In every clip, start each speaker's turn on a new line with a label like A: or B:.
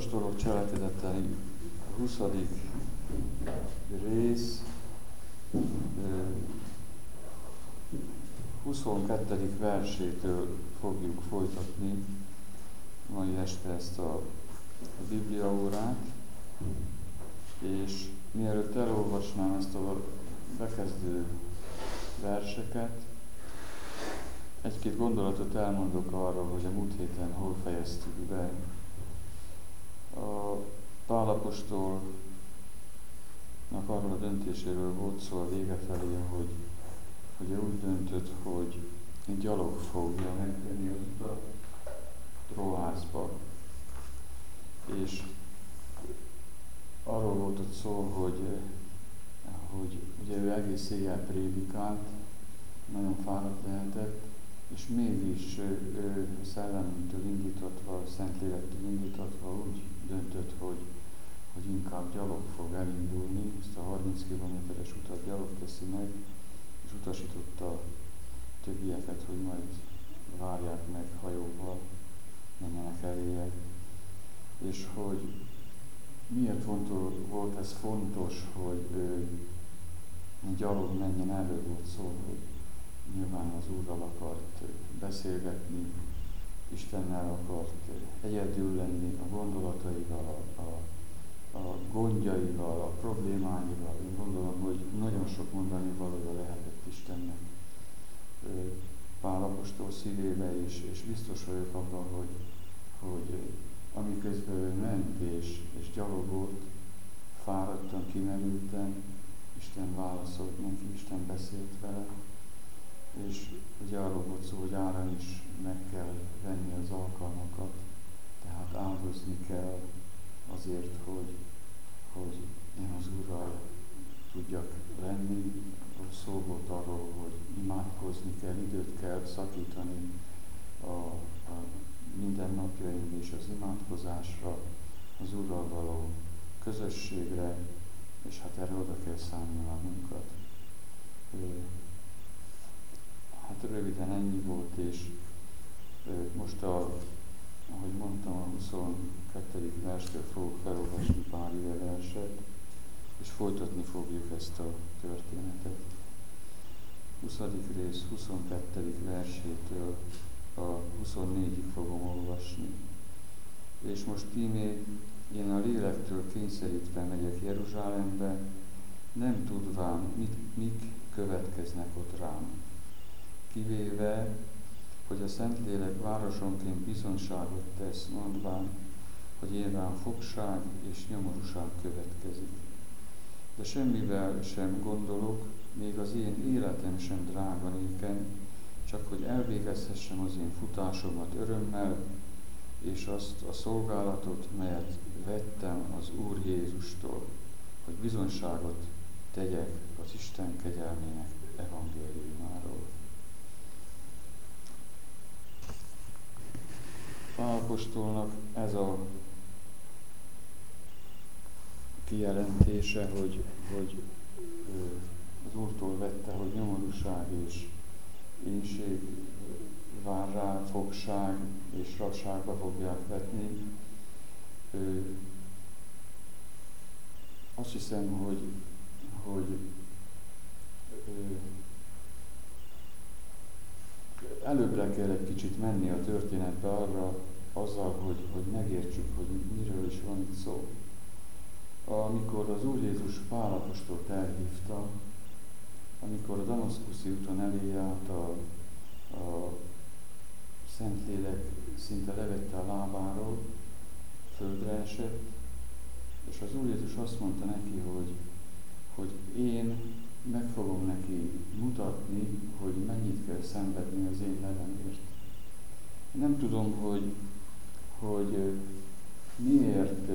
A: Apostolok cselekedetei 20. rész 22. versétől fogjuk folytatni mai este ezt a, a Biblia órát, és mielőtt elolvasnám ezt a bekezdő verseket, egy-két gondolatot elmondok arról, hogy a múlt héten hol fejeztük be. A Pálapostolnak arról a döntéséről volt szó a vége felé, hogy, hogy úgy döntött, hogy egy gyalog fogja megtenni az utat Troászba. És arról volt ott szó, hogy, hogy ugye ő egész éjjel prédikált, nagyon fáradt lehetett, és mégis ő szellemtől indítatva, Szentlélektől indítatva úgy döntött, hogy, hogy inkább gyalog fog elindulni, ezt a 30 kilométeres utat gyalog teszi meg, és utasította a többieket, hogy majd várják meg hajóval, menjenek eléje. És hogy miért fontos, volt ez fontos, hogy ő gyalog menjen elő, volt szó, hogy nyilván az Úrral akart beszélgetni, Istennel akart egyedül lenni a gondolataival, a, a, a gondjaival, a problémáival. Én gondolom, hogy nagyon sok mondani valója lehetett Istennek Pál apostol szívébe is, és biztos vagyok abban, hogy, hogy amiközben ő ment és, és gyalogolt, fáradtan, kimerülten, Isten válaszolt neki, Isten beszélt vele, és ugye arról volt szó, hogy ára is meg kell venni az alkalmakat, tehát áldozni kell azért, hogy, hogy én az Úrral tudjak lenni. Szó volt arról, hogy imádkozni kell, időt kell szakítani a, a mindennapjaink és az imádkozásra, az Úrral való közösségre, és hát erre oda kell szállni magunkat. Hát röviden ennyi volt, és most, a, ahogy mondtam, a 22. verstől fogok felolvasni pár ide verset, és folytatni fogjuk ezt a történetet. 20. rész 22. versétől a 24-ig fogom olvasni. És most tímé én a lélektől kényszerítve megyek Jeruzsálembe, nem tudván, mit, mik következnek ott rám kivéve, hogy a Szentlélek városonként bizonságot tesz, mondván, hogy én rám fogság és nyomorúság következik. De semmivel sem gondolok, még az én életem sem drága néken, csak hogy elvégezhessem az én futásomat örömmel, és azt a szolgálatot, melyet vettem az Úr Jézustól, hogy bizonságot tegyek az Isten kegyelmének evangéliumáról. Pálapostolnak ez a kijelentése, hogy, hogy az Úrtól vette, hogy nyomorúság és énség vár rá, fogság és rasságba fogják vetni. Azt hiszem, hogy, hogy előbbre kell egy kicsit menni a történetbe arra, azzal, hogy, hogy megértsük, hogy miről is van itt szó. Amikor az Úr Jézus Pálapostól elhívta, amikor a Damaszkuszi úton elé állt a, a Szentlélek szinte levette a lábáról, földre esett, és az Úr Jézus azt mondta neki, hogy, hogy én meg fogom neki mutatni, hogy mennyit kell szenvedni az én nevemért. Nem tudom, hogy, hogy miért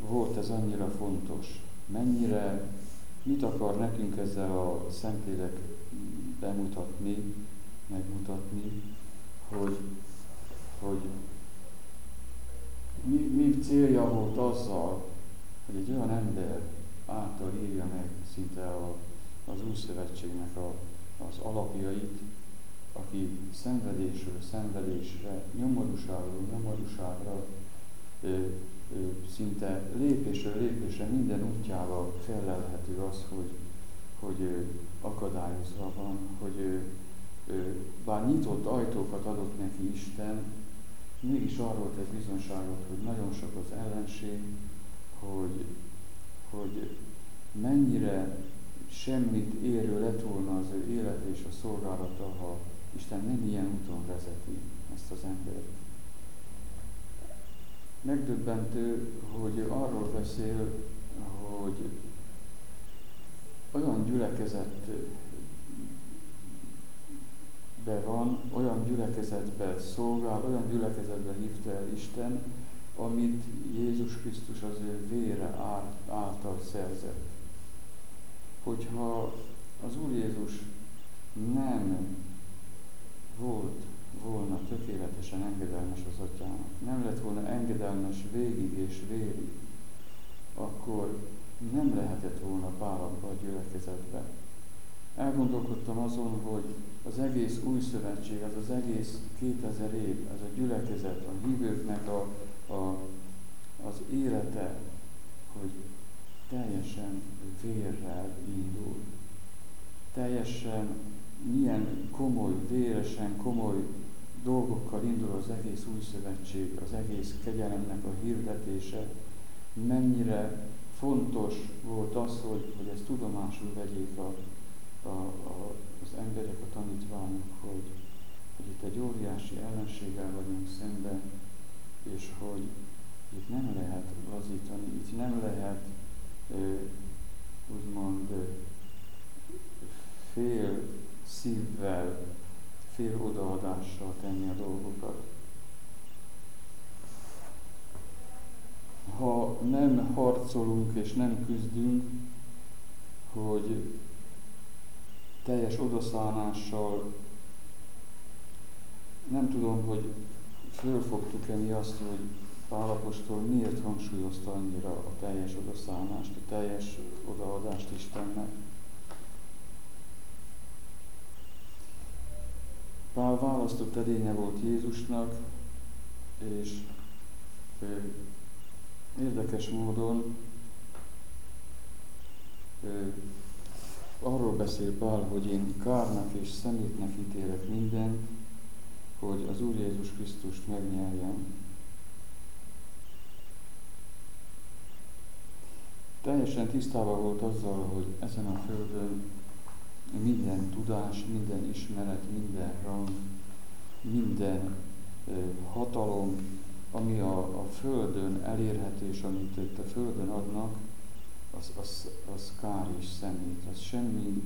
A: volt ez annyira fontos, mennyire, mit akar nekünk ezzel a Szentlélek bemutatni, megmutatni, hogy, hogy mi, mi célja volt azzal, hogy egy olyan ember által írja meg szinte a, az Új Szövetségnek a, az alapjait, aki szenvedésről szenvedésre, nyomorúságról nyomorúságra, ö, ö, szinte lépésről lépésre minden útjával felelhető az, hogy, hogy ö, akadályozva van, hogy ö, ö, bár nyitott ajtókat adott neki Isten, mégis arról tett bizonságot, hogy nagyon sok az ellenség, hogy, hogy mennyire semmit érő lett volna az ő élet és a szolgálata, ha Isten nem ilyen úton vezeti ezt az embert. Megdöbbentő, hogy arról beszél, hogy olyan gyülekezet be van, olyan gyülekezetbe szolgál, olyan gyülekezetbe hívta el Isten, amit Jézus Krisztus az ő vére által szerzett. Hogyha az Úr Jézus nem volt volna tökéletesen engedelmes az atyának, nem lett volna engedelmes végig és vérig, akkor nem lehetett volna Pál a gyülekezetbe. Elgondolkodtam azon, hogy az egész új szövetség, az az egész 2000 év, ez a gyülekezet, a hívőknek a, a, az élete, hogy teljesen vérrel indul. Teljesen milyen komoly, véresen komoly dolgokkal indul az egész új szövetség, az egész kegyelemnek a hirdetése, mennyire fontos volt az, hogy, hogy ezt tudomásul vegyék a, a, a, az emberek, a tanítványok, hogy, hogy itt egy óriási ellenséggel vagyunk szembe, és hogy itt nem lehet lazítani, itt nem lehet úgymond fél szívvel, fél odaadással tenni a dolgokat. Ha nem harcolunk és nem küzdünk, hogy teljes odaszállással nem tudom, hogy fölfogtuk-e mi azt, hogy Pálapostól miért hangsúlyozta annyira a teljes odaszállást, a teljes odaadást Istennek. Pál választott edénye volt Jézusnak, és ö, érdekes módon ö, arról beszél Pál, hogy én kárnak és szemétnek ítélek mindent, hogy az Úr Jézus Krisztust megnyerjem. Teljesen tisztában volt azzal, hogy ezen a földön minden tudás, minden ismeret, minden rang, minden hatalom, ami a, a Földön elérhető, és amit itt a Földön adnak, az, az, az kár és szemét, az semmire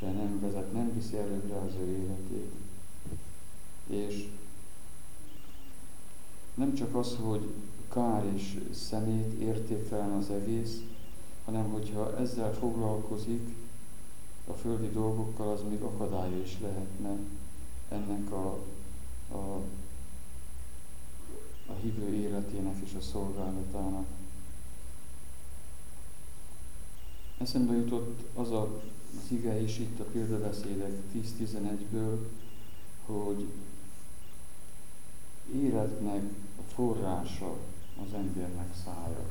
A: nem vezet, nem viszi előbbre az ő életét. És nem csak az, hogy kár és szemét, értéktelen az egész, hanem hogyha ezzel foglalkozik, a földi dolgokkal, az még akadálya is lehetne ennek a, a, a hívő életének és a szolgálatának. Eszembe jutott az a, az ige is itt a példabeszédek 10-11-ből, hogy életnek a forrása az embernek szája.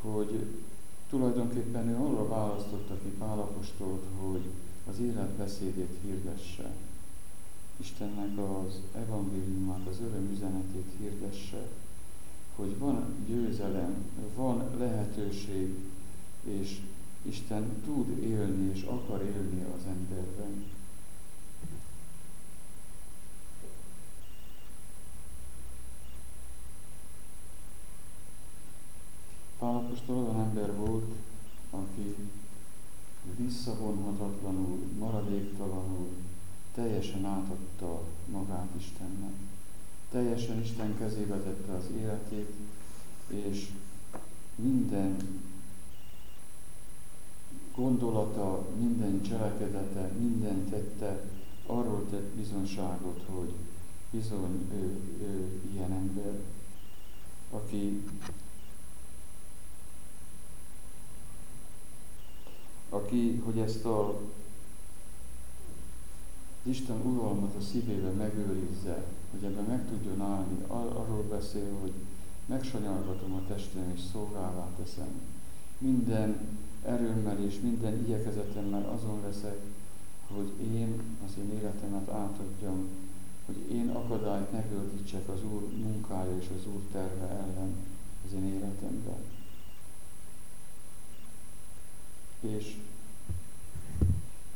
A: Hogy tulajdonképpen ő arra választotta ki Pálapostolt, hogy az életbeszédét hirdesse. Istennek az evangéliumát, az öröm üzenetét hirdesse, hogy van győzelem, van lehetőség, és Isten tud élni és akar élni az emberben. Pálapostól olyan ember volt, aki visszavonhatatlanul, maradéktalanul, teljesen átadta magát Istennek. Teljesen Isten kezébe tette az életét, és minden gondolata, minden cselekedete, minden tette arról tett bizonságot, hogy bizony ő, ő ilyen ember, aki aki, hogy ezt a Isten uralmat a szívében megőrizze, hogy ebben meg tudjon állni. Arról beszél, hogy megsanyargatom a testem és szolgálvá teszem. Minden erőmmel és minden igyekezetemmel azon leszek, hogy én az én életemet átadjam, hogy én akadályt ne gördítsek az Úr munkája és az Úr terve ellen az én életemben. És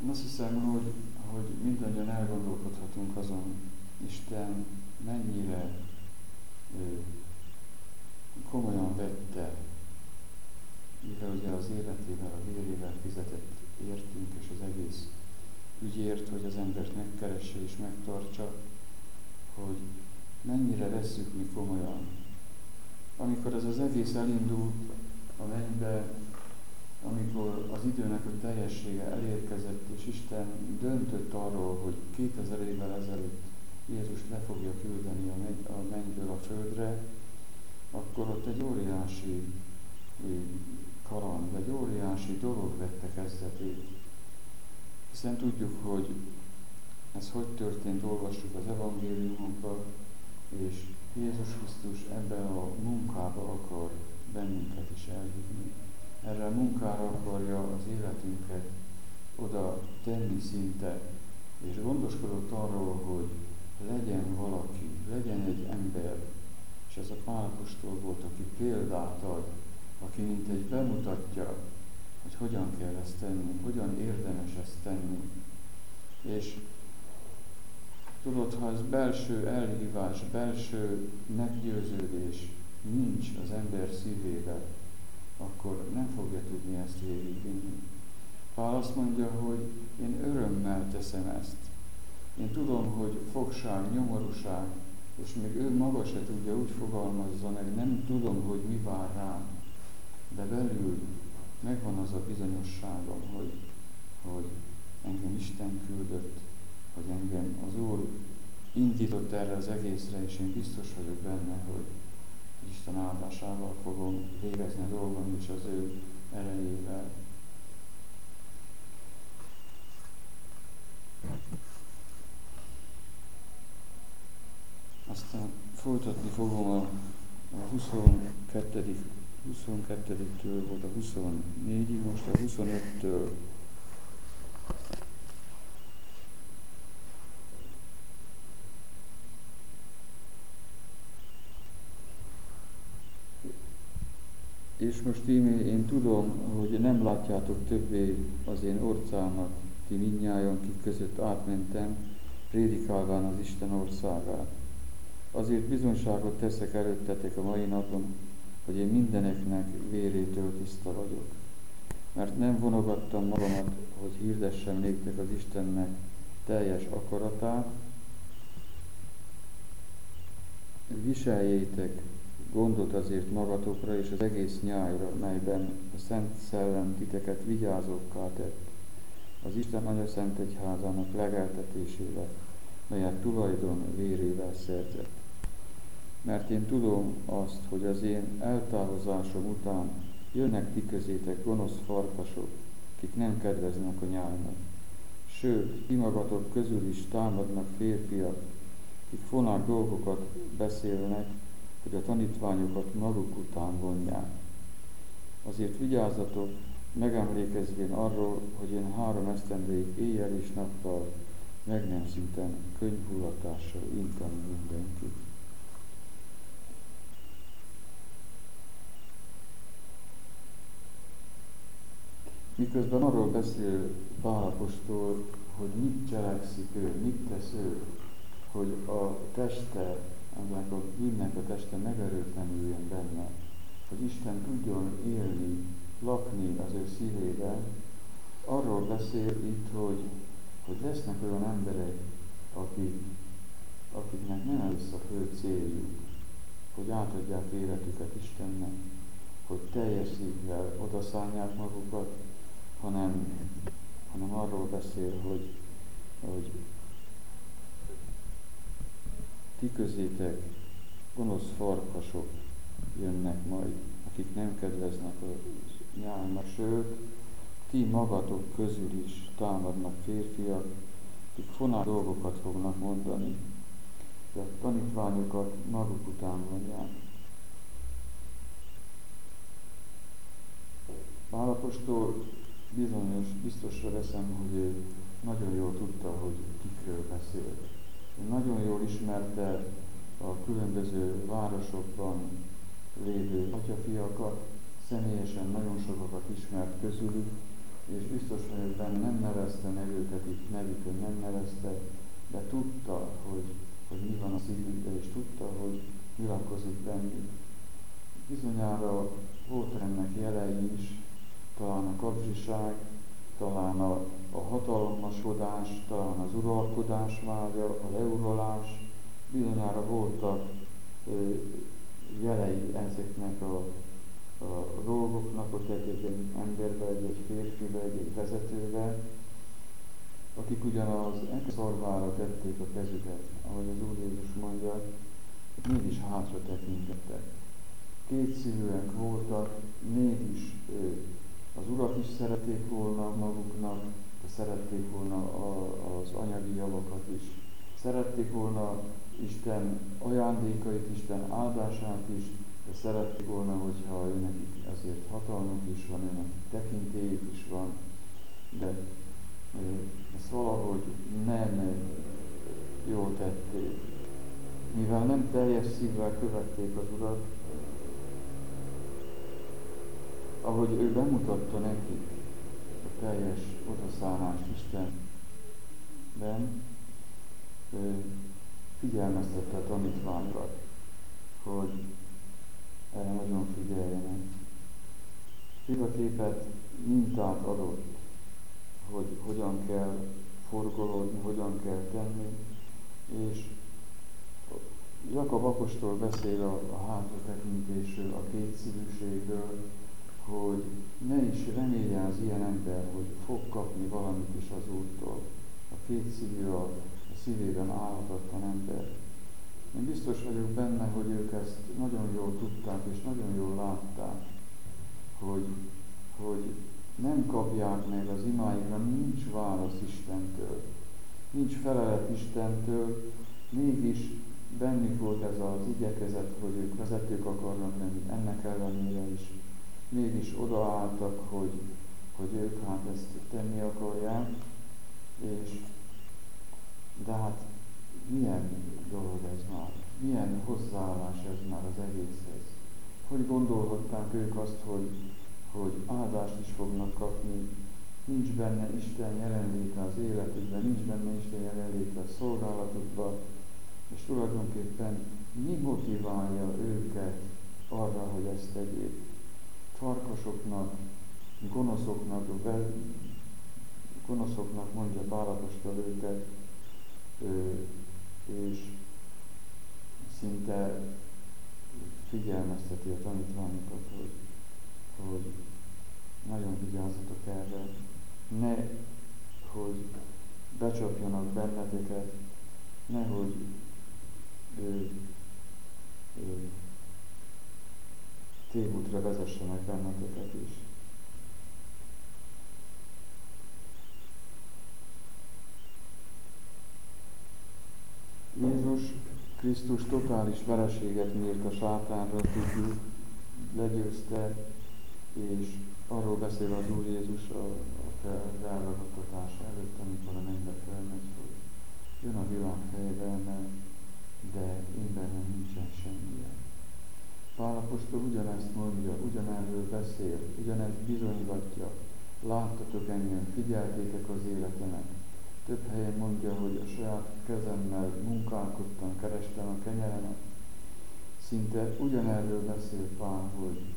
A: én azt hiszem, hogy, hogy mindannyian elgondolkodhatunk azon, Isten mennyire komolyan vette, mivel ugye az életével, a vérével fizetett értünk, és az egész ügyért, hogy az embert megkeresse és megtartsa, hogy mennyire vesszük mi komolyan. Amikor ez az egész elindult a mennybe, amikor az időnek a teljessége elérkezett, és Isten döntött arról, hogy 2000 évvel ezelőtt Jézus le fogja küldeni a mennyből a földre, akkor ott egy óriási kaland, egy óriási dolog vette kezdetét. Hiszen tudjuk, hogy ez hogy történt, olvassuk az evangéliumokban, és Jézus Krisztus ebben a munkába akar bennünket is elhívni. Erre a munkára akarja az életünket oda tenni szinte, és gondoskodott arról, hogy legyen valaki, legyen egy ember, és ez a Pálapostól volt, aki példát ad, aki mint egy bemutatja, hogy hogyan kell ezt tenni, hogyan érdemes ezt tenni. És tudod, ha ez belső elhívás, belső meggyőződés nincs az ember szívében, akkor nem fogja tudni ezt végigvinni. Pál azt mondja, hogy én örömmel teszem ezt. Én tudom, hogy fogság, nyomorúság, és még ő maga se tudja, úgy fogalmazza meg, nem tudom, hogy mi vár rám, de belül megvan az a bizonyosságom, hogy, hogy engem Isten küldött, hogy engem az Úr indított erre az egészre, és én biztos vagyok benne, hogy Isten áldásával fogom végezni a dolgom, és az ő erejével. Aztán folytatni fogom a, a 22. 22-től volt a 24-ig, most a 25-től És most én, én tudom, hogy nem látjátok többé az én orcámat, ti minnyájon, kik között átmentem, prédikálván az Isten országát. Azért bizonságot teszek előttetek a mai napon, hogy én mindeneknek vérétől tiszta vagyok. Mert nem vonogattam magamat, hogy hirdessem néktek az Istennek teljes akaratát, viseljétek gondot azért magatokra és az egész nyájra, melyben a Szent Szellem titeket vigyázókká tett, az Isten Anya Szent Egyházának legeltetésével, melyet tulajdon vérével szerzett. Mert én tudom azt, hogy az én eltávozásom után jönnek ti közétek gonosz farkasok, kik nem kedveznek a nyájnak. Sőt, ti magatok közül is támadnak férfiak, kik fonák dolgokat beszélnek, hogy a tanítványokat maguk után vonják. Azért vigyázzatok, megemlékezvén arról, hogy én három esztendőig éjjel és nappal meg nem szinten könyvhullatással intem mindenkit. Miközben arról beszél Pálapostól, hogy mit cselekszik ő, mit tesz ő, hogy a teste ennek a bűnnek a teste megerőtlenüljön benne, hogy Isten tudjon élni, lakni az ő szívében, arról beszél itt, hogy, hogy lesznek olyan emberek, akik, akiknek nem ez a fő céljuk, hogy átadják életüket Istennek, hogy teljes szívvel odaszállják magukat, hanem, hanem arról beszél, hogy, hogy ti közétek gonosz farkasok jönnek majd, akik nem kedveznek a nyálnak, sőt, ti magatok közül is támadnak férfiak, akik fonál dolgokat fognak mondani, de a tanítványokat maguk után mondják. Pálapostól bizonyos, biztosra veszem, hogy ő nagyon jól tudta, hogy kikről beszél. Nagyon jól ismerte a különböző városokban lévő atyafiakat, személyesen nagyon sokakat ismert közülük, és biztos vagyok benne, nem nevezte meg őket itt nevükön, nem nevezte, de tudta, hogy, hogy mi van a szívükben, és tudta, hogy mi lakozik bennük. Bizonyára volt ennek jelei is, talán a kapzsiság, talán a, a hatalmasodás, talán az uralkodás vágya, a leuralás, bizonyára voltak jelei ezeknek a, a dolgoknak, ott egy-egy emberbe, egy-egy férfibe, egy-egy vezetőbe, akik ugyanaz szarvára tették a kezüket, ahogy az Úr Jézus mondja, mégis hátra tekintettek. Kétszívűek voltak, mégis az Urat is szerették volna maguknak, szerették volna az anyagi javakat is. Szerették volna Isten ajándékait, Isten áldását is, de szerették volna, hogyha őnek ezért hatalmuk is van, őnek tekintélyük is van, de ezt valahogy nem jól tették. Mivel nem teljes szívvel követték az Urat, ahogy ő bemutatta nekik teljes odaszállást Istenben, figyelmeztette a tanítványokat, hogy erre nagyon figyeljenek. Példaképet mintát adott, hogy hogyan kell forgolódni, hogyan kell tenni, és Jakab apostol beszél a, a hátratekintésről, a kétszívűségről, hogy ne is remélje az ilyen ember, hogy fog kapni valamit is az Úrtól. A kétszívű, a, a szívében állhatatlan ember. Én biztos vagyok benne, hogy ők ezt nagyon jól tudták, és nagyon jól látták, hogy, hogy nem kapják meg az imáikra, nincs válasz Istentől, nincs felelet Istentől, mégis bennük volt ez az igyekezet, hogy ők vezetők akarnak lenni, ennek ellenére is mégis odaálltak, hogy, hogy ők hát ezt tenni akarják, és de hát milyen dolog ez már, milyen hozzáállás ez már az egészhez. Hogy gondolhatták ők azt, hogy, hogy áldást is fognak kapni, nincs benne Isten jelenléte az életükben, nincs benne Isten jelenléte a szolgálatukban, és tulajdonképpen mi motiválja őket arra, hogy ezt tegyék farkasoknak, gonoszoknak, gonoszoknak mondja Pálapostól őket, és szinte figyelmezteti a tanítványokat, hogy, hogy nagyon vigyázzatok erre, ne, hogy becsapjanak benneteket, nehogy ő, ő, tévútra vezessenek benneteket is. Jézus Krisztus totális vereséget mért a sátánra, tudjuk, legyőzte, és arról beszél az Úr Jézus a, a felragadtatás előtt, amikor a mennybe felmegy, hogy jön a világ fejlelme, de én bennem nincsen semmilyen. Pálapostól ugyanezt mondja, ugyanerről beszél, ugyanezt bizonygatja. Láttatok engem, figyeltétek az életemet. Több helyen mondja, hogy a saját kezemmel munkálkodtam, kerestem a kenyeremet. Szinte ugyanerről beszél Pál, hogy,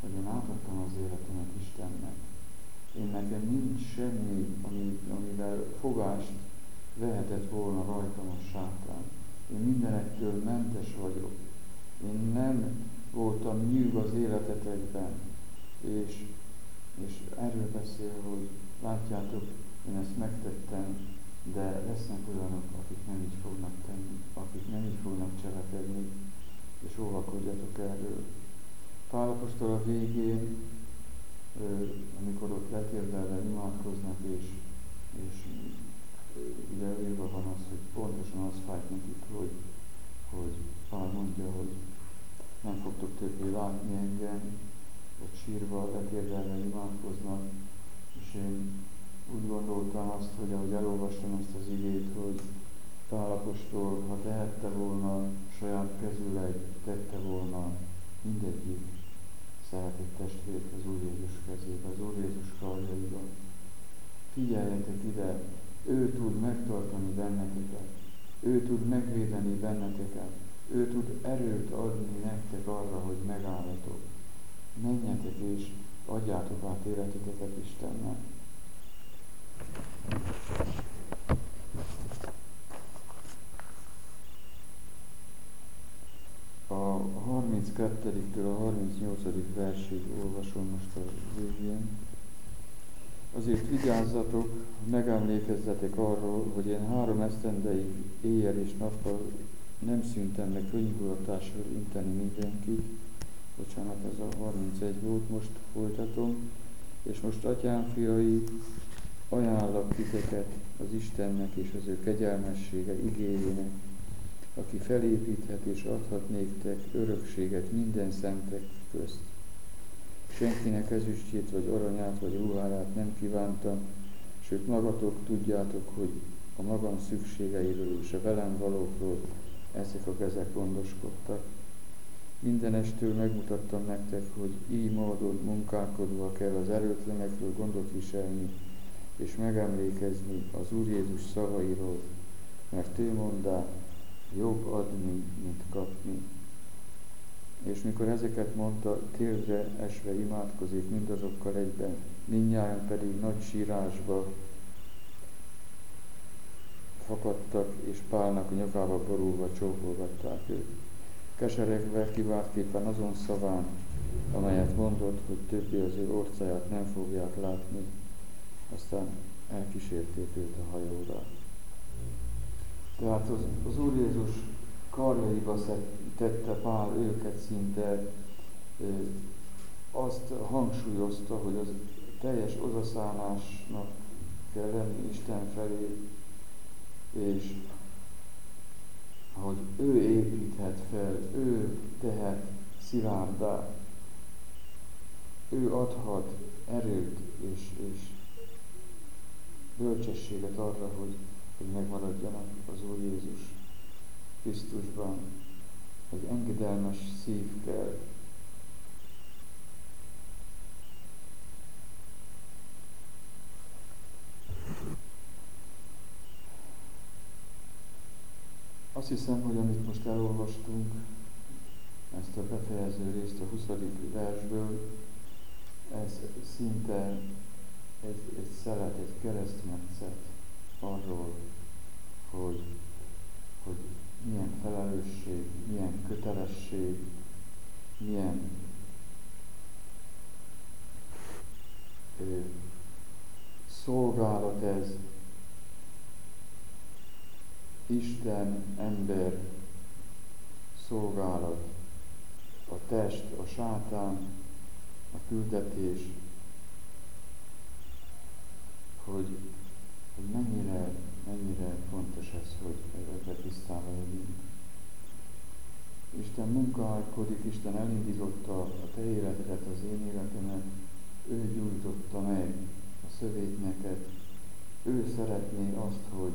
A: hogy én átadtam az életemet Istennek. Én nekem nincs semmi, ami, amivel fogást vehetett volna rajtam a sátán. Én mindenektől mentes vagyok. Én nem voltam nyűg az életetekben. És, és erről beszél, hogy látjátok, én ezt megtettem, de lesznek olyanok, akik nem így fognak tenni, akik nem így fognak cselekedni, és óvakodjatok erről. Pálapostól a végén, amikor ott letérdelve imádkoznak, és, és ugye írva van az, hogy pontosan az fájt nekik, hogy, hogy Pál mondja, hogy ő látni engem, ott sírva, letérdelve imádkoznak, és én úgy gondoltam azt, hogy ahogy elolvastam ezt az igét, hogy Pálapostól, ha tehette volna, saját kezüleg tette volna mindegyik szeretett testvért az Úr Jézus kezébe, az Úr Jézus karjaiba. Figyeljetek ide, ő tud megtartani benneteket, ő tud megvédeni benneteket, ő tud erőt adni nektek arra, hogy megállatok. Menjetek és adjátok át életeteket Istennek. A 32-től a 38. versig olvasom most a végén. Azért vigyázzatok, megemlékezzetek arról, hogy én három esztendeig éjjel és nappal nem szűntem meg könyvulatásról inteni mindenkit. Bocsánat, ez a 31 volt, most folytatom. És most atyám fiai, ajánlak titeket az Istennek és az ő kegyelmessége igényének, aki felépíthet és adhat néktek örökséget minden szentek közt. Senkinek ezüstjét, vagy aranyát, vagy ruháját nem kívántam, sőt magatok tudjátok, hogy a magam szükségeiről és a velem valókról ezek a kezek gondoskodtak. Mindenestől megmutattam nektek, hogy így módon munkálkodva kell az erőtlenekről gondot viselni, és megemlékezni az Úr Jézus szavairól, mert ő mondá, jobb adni, mint kapni. És mikor ezeket mondta, térdre esve imádkozik mindazokkal egyben, mindnyáján pedig nagy sírásba fakadtak, és Pálnak a nyakába borulva csókolgatták őt. Keseregve kiváltképpen azon szaván, amelyet mondott, hogy többi az ő orcáját nem fogják látni, aztán elkísérték őt a hajóra. Tehát az, az Úr Jézus karjaiba tette Pál őket szinte, azt hangsúlyozta, hogy az teljes odaszállásnak kell lenni Isten felé, és hogy ő építhet fel, ő tehet szilárdá, ő adhat erőt és, és bölcsességet arra, hogy, hogy megmaradjanak az Úr Jézus Krisztusban, hogy engedelmes szív kell. Azt hiszem, hogy amit most elolvastunk, ezt a befejező részt a 20. versből, ez szinte egy, egy szelet, egy keresztmetszet arról, hogy, hogy milyen felelősség, milyen kötelesség, milyen ö, szolgálat ez, Isten, ember szolgálat, a test, a sátán, a küldetés, hogy, hogy mennyire, mennyire fontos ez, hogy ebbe tisztában legyünk. Isten munkálkodik, Isten elindította a te életedet, az én életemet, ő gyújtotta meg a szövét neked, ő szeretné azt, hogy,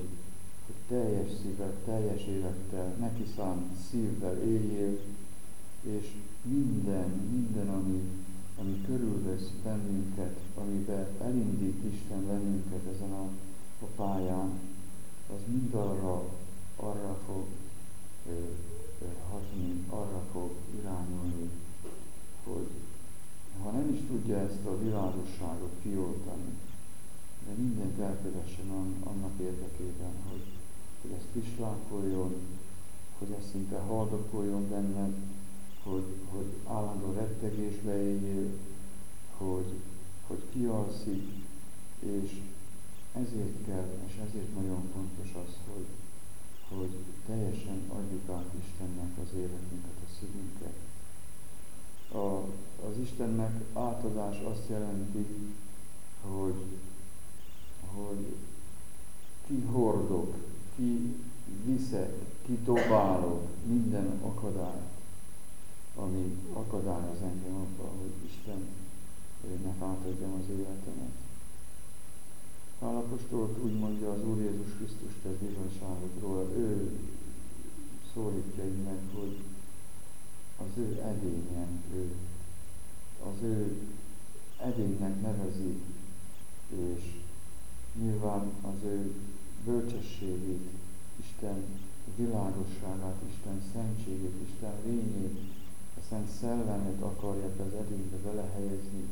A: hogy teljes szívvel, teljes élettel, neki szánt szívvel éljél, és minden, minden, ami, ami körülvesz bennünket, amiben elindít Isten bennünket ezen a, a pályán, az mind arra, arra fog ö, ö, hatni, arra fog irányulni, hogy ha nem is tudja ezt a világosságot kioltani, de mindent elkövessen annak érdekében, hogy, hogy ez pislákoljon, hogy ez szinte haldokoljon benned, hogy, hogy állandó rettegésbe éljél, hogy, hogy kialszik, és ezért kell, és ezért nagyon fontos az, hogy, hogy teljesen adjuk át Istennek az életünket, a szívünket. A, az Istennek átadás azt jelenti, hogy, hogy ki hordok, ki viszek, ki dobálok minden akadályt, ami akadályoz engem abban, hogy Istennek átadjam az életemet. Pálapostolt úgy mondja az Úr Jézus Krisztus tesz bizonyságokról, ő szólítja így meg, hogy az ő edényen, ő, az ő edénynek nevezi, és nyilván az ő bölcsességét, Isten világosságát, Isten szentségét, Isten lényét, a Szent Szellemet akarja az edénybe belehelyezni,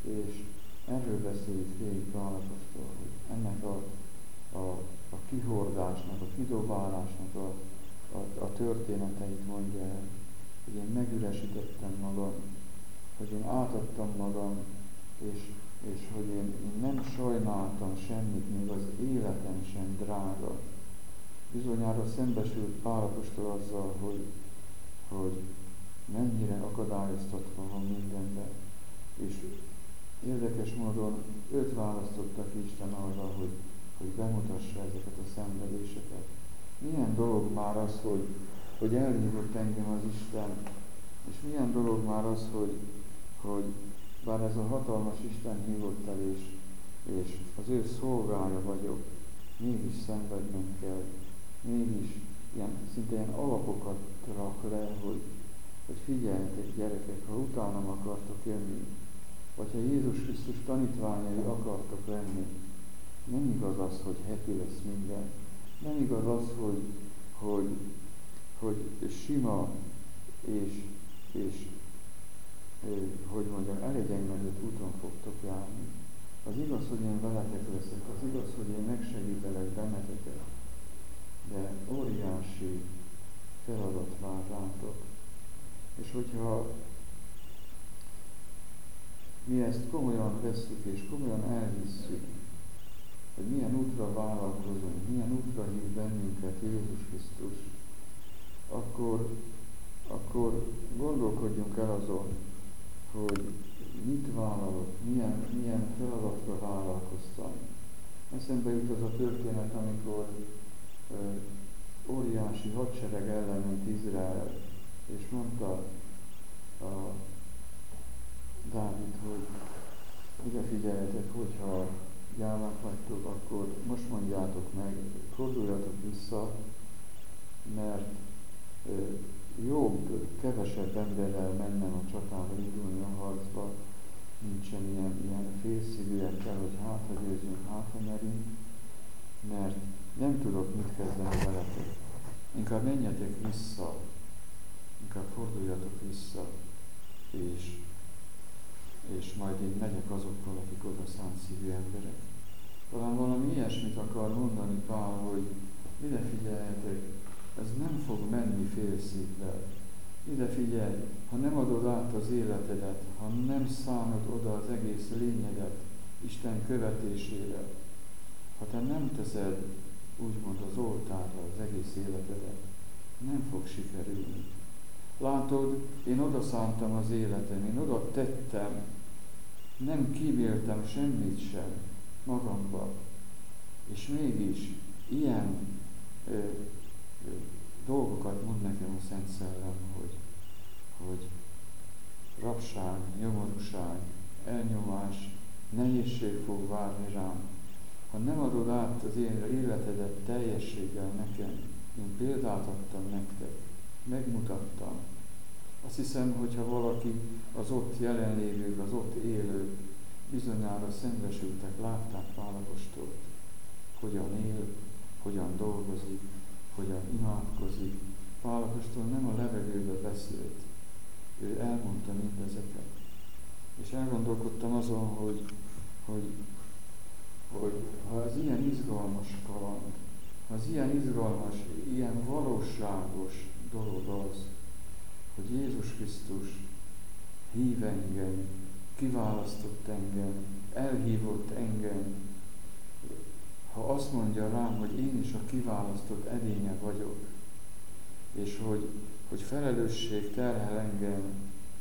A: és erről beszél itt végig Pálapostól, hogy ennek a, a, a kihordásnak, a kidobálásnak a, a, a történeteit mondja el, hogy én megüresítettem magam, hogy én átadtam magam, és, és hogy én, nem sajnáltam semmit, még az életem sem drága. Bizonyára szembesült Pálapostól azzal, hogy, hogy mennyire akadályoztatva van mindenben. És érdekes módon őt választotta ki Isten arra, hogy, hogy bemutassa ezeket a szenvedéseket. Milyen dolog már az, hogy, hogy elhívott engem az Isten, és milyen dolog már az, hogy, hogy bár ez a hatalmas Isten hívott el, és, és az ő szolgája vagyok, mégis szenvednem kell, mégis ilyen, szinte ilyen alapokat rak le, hogy, hogy figyeljetek gyerekek, ha utánam akartok jönni, vagy ha Jézus Krisztus tanítványai akartok lenni, nem igaz az, hogy heti lesz minden. Nem igaz az, hogy, hogy, hogy sima és, és hogy mondjam, elégyengetett úton fogtok járni. Az igaz, hogy én veletek leszek, az igaz, hogy én megsegítelek benneteket, de óriási feladat vár rántok. És hogyha mi ezt komolyan vesszük és komolyan elhisszük, hogy milyen útra vállalkozunk, milyen útra hív bennünket Jézus Krisztus, akkor, akkor gondolkodjunk el azon, hogy mit vállalok, milyen, milyen feladatra vállalkoztam. Eszembe jut az a történet, amikor ö, óriási hadsereg ellen ment Izrael, és mondta a Dávid, hogy ide figyeljetek, hogyha gyávák vagytok, akkor most mondjátok meg, forduljatok vissza, mert jobb kevesebb emberrel mennem a csatába, indulni a harcba, nincsen ilyen, ilyen félszívűekkel, hogy hátra győzünk, hátra merünk, mert nem tudok mit kezdeni veletek. Inkább menjetek vissza, inkább forduljatok vissza, és, és majd én megyek azokkal, akik oda szánt szívű emberek. Talán valami ilyesmit akar mondani Pál, hogy ide figyeljetek, ez nem fog menni félszívvel. Ide figyelj, ha nem adod át az életedet, ha nem szánod oda az egész lényedet Isten követésére, ha te nem teszed úgymond az oltárra az egész életedet, nem fog sikerülni. Látod, én oda szántam az életem, én oda tettem, nem kívéltem semmit sem magamba. És mégis ilyen ö, dolgokat mond nekem a Szent Szellem, hogy, hogy rabság, nyomorúság, elnyomás, nehézség fog várni rám. Ha nem adod át az én életedet teljességgel nekem, én példát adtam nektek, megmutattam. Azt hiszem, hogyha valaki az ott jelenlévők, az ott élők bizonyára szembesültek, látták Pálagostot, hogyan él, hogyan dolgozik, hogyan imádkozik. Pálapostól nem a levegőbe beszélt, ő elmondta mindezeket. És elgondolkodtam azon, hogy, hogy, hogy ha ez ilyen izgalmas kaland, ha az ilyen izgalmas, ilyen valóságos dolog az, hogy Jézus Krisztus hív engem, kiválasztott engem, elhívott engem, ha azt mondja rám, hogy én is a kiválasztott edénye vagyok, és hogy, hogy felelősség terhel engem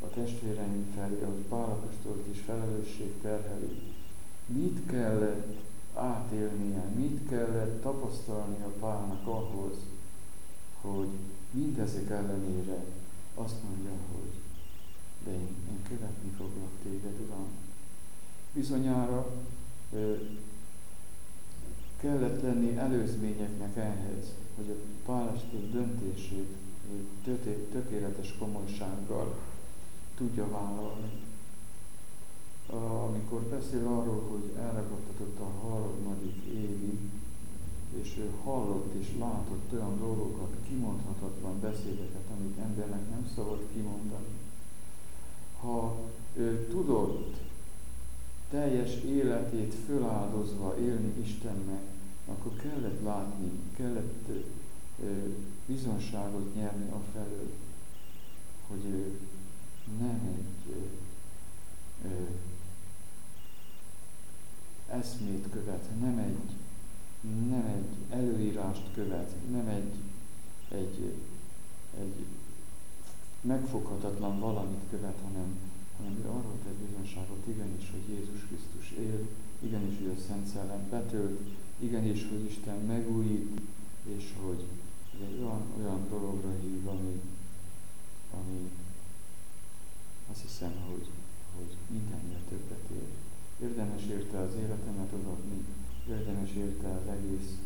A: a testvéreim felé, ahogy Pálapostolt is felelősség terheli, mit kellett átélnie, mit kellett tapasztalni a Pálnak ahhoz, hogy mindezek ellenére azt mondja, hogy de én, én követni foglak téged, Uram. Bizonyára kellett lenni előzményeknek ehhez, hogy a pálasték döntését tökéletes komolysággal tudja vállalni. Amikor beszél arról, hogy elragadtatott a harmadik évig, és ő hallott és látott olyan dolgokat, kimondhatatlan beszédeket, amit embernek nem szabad kimondani. Ha ő tudott teljes életét föláldozva élni Istennek, akkor kellett látni, kellett bizonságot nyerni a felől, hogy ő nem egy eszmét követ, nem egy, nem egy előírást követ, nem egy, egy, egy megfoghatatlan valamit követ, hanem, hanem ő arról tett bizonságot, igenis, hogy Jézus Krisztus él, igenis, hogy a Szent Szellem betölt, igenis, hogy Isten megújít, és hogy egy olyan, olyan dologra hív, ami, ami azt hiszem, hogy, hogy mindennél többet ér. Érdemes érte az életemet odaadni, érdemes érte az egész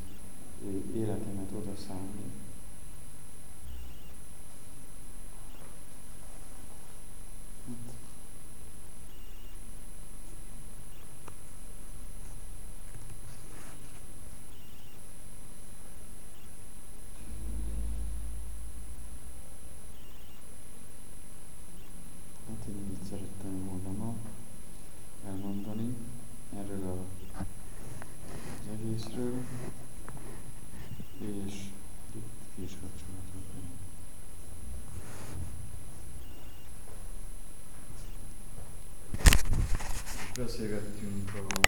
A: életemet odaszállni. Beszélgettünk a